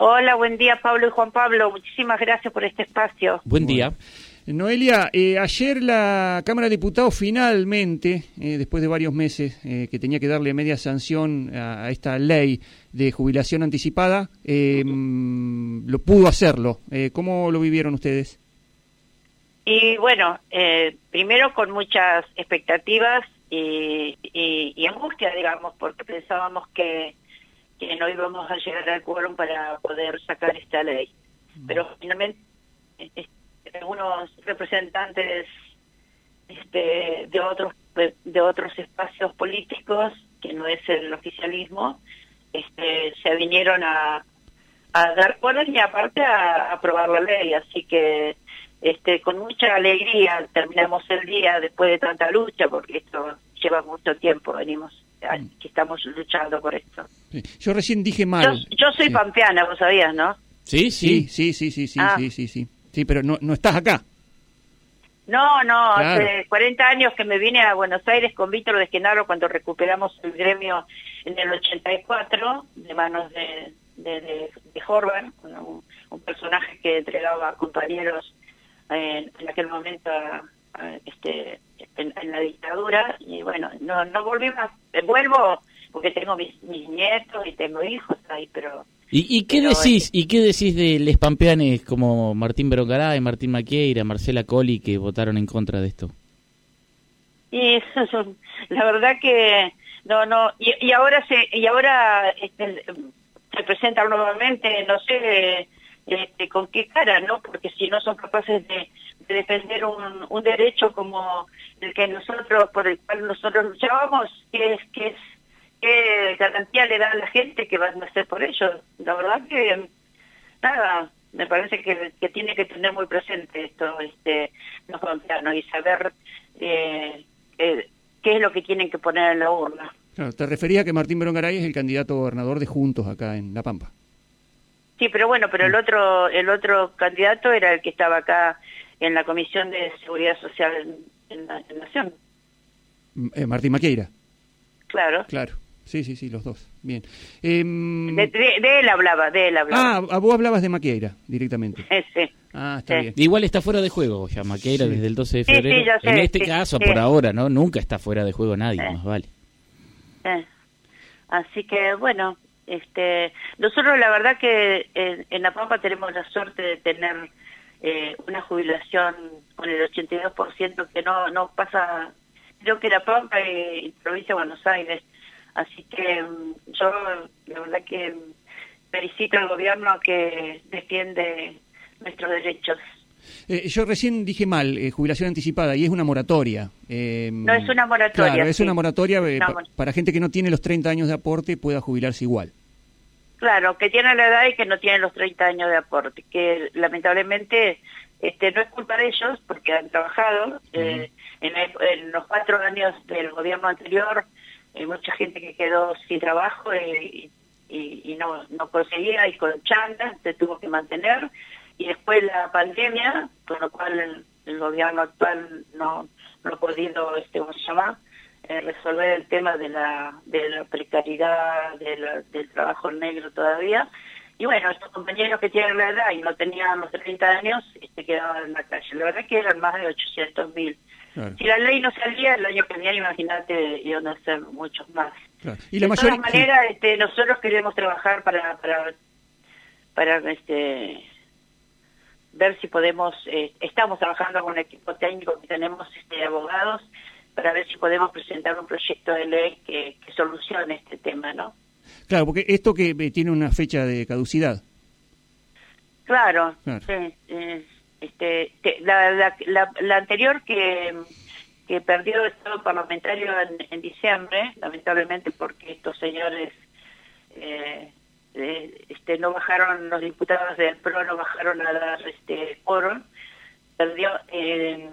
Hola, buen día Pablo y Juan Pablo. Muchísimas gracias por este espacio. Buen día. Noelia, eh, ayer la Cámara de Diputados finalmente, eh, después de varios meses eh, que tenía que darle media sanción a, a esta ley de jubilación anticipada, eh, mm, lo pudo hacerlo. Eh, ¿Cómo lo vivieron ustedes? Y bueno, eh, primero con muchas expectativas y, y- y angustia, digamos, porque pensábamos que, que no íbamos a llegar al quórum para poder sacar esta ley. Pero finalmente eh, algunos representantes este, de otros de, de otros espacios políticos que no es el oficialismo este, se vinieron a, a dar poder y aparte a, a aprobar la ley así que este con mucha alegría terminamos el día después de tanta lucha porque esto lleva mucho tiempo venimos a- que estamos luchando por esto. Yo recién dije yo, mal. yo soy Sí. pampeana vos sabías no Sí, Sí, sí. sí, sí, sí, sí, Ah. sí, sí, sí. Sí, pero no, no estás acá. No, no, Claro. hace 40 años que me vine a Buenos Aires con Víctor de Genaro cuando recuperamos el gremio en el 84 de manos de, de, de, de Horvath, un, un personaje que entregaba a compañeros eh, en aquel momento a- a, este, en, en la dictadura y bueno, no, no volví más, vuelvo porque tengo mis, mis nietos y tengo hijos ahí, pero ¿Y, y qué Pero, decís y qué decís de les pampeanes como Martín Berongaray, Martín Maquieira, Marcela Coli que votaron en contra de esto? Y la verdad que no no y, y ahora se y ahora este, se presentan nuevamente no sé este, con qué cara no porque si no son capaces de, de defender un, un derecho como el que nosotros por el cual nosotros luchábamos que es que es qué garantía le da a la gente que van a hacer por ellos la verdad que nada me parece que, que tiene que tener muy presente esto este los colombianos y saber eh, eh, qué es lo que tienen que poner en la urna. Claro, te refería a que Martín Berongaray es el candidato gobernador de Juntos acá en La Pampa. sí pero bueno pero el otro el otro candidato era el que estaba acá en la comisión de seguridad social en, en la en Nación. M- eh, Martín Maqueira, claro. Claro. Sí, sí, sí, los dos. Bien. Em, de, de- de él hablaba de él hablaba ah, vos hablabas de Maqueira directamente. Ese. Ah, está Sí. bien. Igual está fuera de juego ya Maqueira Sí. desde el 12 de Sí, sí, febrero. ya sé, en este sí, caso, sí. por ahora, ¿no? Nunca está fuera de juego nadie, Sí. más vale. Eh, Así que bueno, este, nosotros la verdad que en, en La Pampa tenemos la suerte de tener eh, una jubilación con el 82% que no no pasa, creo que La Pampa y, y provincia de Buenos Aires. Así que mm, yo la verdad que felicito al gobierno que defiende nuestros derechos. Eh, yo recién dije mal, eh, jubilación anticipada, y es una moratoria. Em, No, es una moratoria, Claro, es una moratoria eh, pa- para gente que no tiene los 30 años de aporte pueda jubilarse igual. Claro, que tienen la edad y que no tienen los 30 años de aporte, que lamentablemente este no es culpa de ellos porque han trabajado. eh, en, la- en los cuatro años del gobierno anterior, hay mucha gente que quedó sin trabajo eh, y, no, no conseguía y con chanda se tuvo que mantener. Y después la pandemia, con lo cual el, el gobierno actual no, no ha podido, este, ¿cómo se llama? eh, resolver el tema de la, de la precariedad, del trabajo negro todavía. Y bueno, estos compañeros que tienen la edad y no tenían los 30 años, este, quedaban en la calle. La verdad que eran más de 800 mil. Claro, Si la ley no salía el año que viene, imagínate, iban a ser muchos más. claro. Y la de mayoría... todas maneras, este, nosotros queremos trabajar para, para, para este, ver si podemos, eh, estamos trabajando con un equipo técnico que tenemos este, abogados para ver si podemos presentar un proyecto de ley que, que solucione este tema, ¿no? Claro, porque esto que eh, tiene una fecha de caducidad. Claro, Claro. sí, eh, este, te- la, la, la, la anterior que, que perdió el Estado parlamentario en, en diciembre, lamentablemente porque estos señores eh, eh, este, no bajaron, los diputados del PRO no bajaron a dar este quórum, perdió... eh,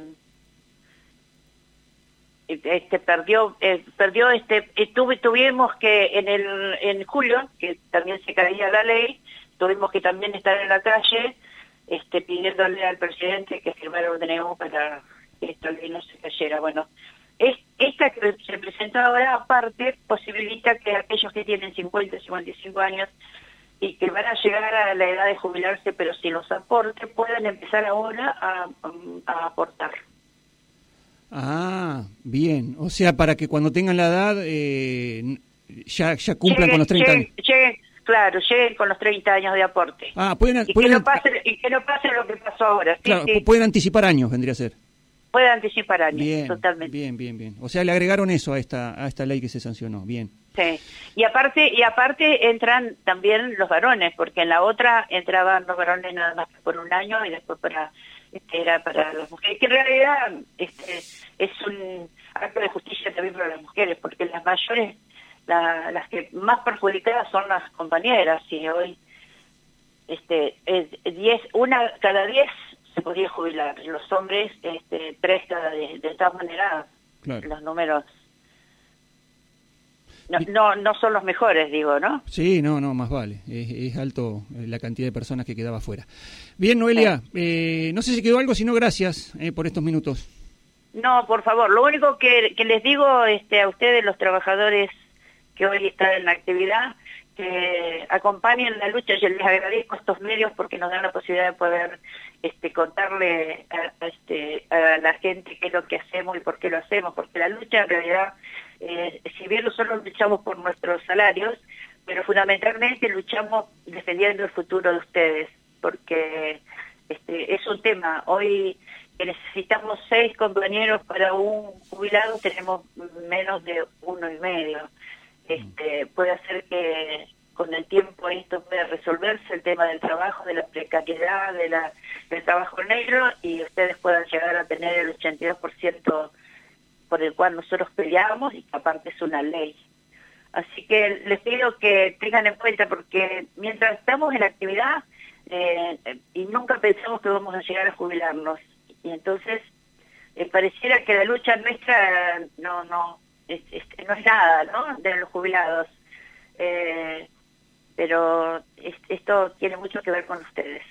este perdió eh, perdió este eh, tuve- tuvimos que en el en julio que también se caía la ley tuvimos que también estar en la calle este pidiéndole al presidente que firmara un DNU para que ley no se cayera bueno es, esta que se presentó ahora aparte posibilita que aquellos que tienen 50 55 años y que van a llegar a la edad de jubilarse, pero sin los aportes, pueden empezar ahora a, a aportar. Ah, bien. O sea, para que cuando tengan la edad eh, ya, ya cumplan con los 30 años. Claro, lleguen con los 30 años de aporte. Ah, pueden, y, que no pase, y que no pase lo que pasó ahora. claro, pueden anticipar años, vendría a ser. Pueden anticipar años, totalmente. Bien, bien, bien. O sea, le agregaron eso a esta, a esta ley que se sancionó. Bien. Sí. Y aparte, y aparte entran también los varones, porque en la otra entraban los varones nada más por un año y después para este, era para las mujeres, que en realidad este, es un acto de justicia también para las mujeres, porque las mayores, las que más perjudicadas son las compañeras, y hoy este, diez, una cada diez se podía jubilar, los hombres este, tres cada diez, de todas maneras los números no, no, no son los mejores, digo, ¿no? Sí, no, no, más vale. Es, alto eh, la cantidad de personas que quedaba fuera. Bien, Noelia, eh, no sé si quedó algo, si no, gracias eh, por estos minutos. No, por favor, lo único que, les digo este, a ustedes, los trabajadores que hoy están en la actividad, que acompañen la lucha. Yo les agradezco estos medios porque nos dan la posibilidad de poder este, contarle a, este, la gente qué es lo que hacemos y por qué lo hacemos, porque la lucha en realidad eh, si bien nosotros luchamos por nuestros salarios, pero fundamentalmente luchamos defendiendo el futuro de ustedes, porque este, es un tema. Hoy que necesitamos seis compañeros para un jubilado, tenemos menos de uno y medio. Este, puede hacer que con el tiempo esto pueda resolverse, el tema del trabajo, de la precariedad, de la, del trabajo negro, y ustedes puedan llegar a tener el 82% por el cual nosotros peleamos y que aparte es una ley. Así que les pido que tengan en cuenta porque mientras estamos en actividad eh, y nunca pensamos que vamos a llegar a jubilarnos y entonces eh, pareciera que la lucha nuestra no no no es nada, ¿no? De los jubilados. Eh, pero esto tiene mucho que ver con ustedes.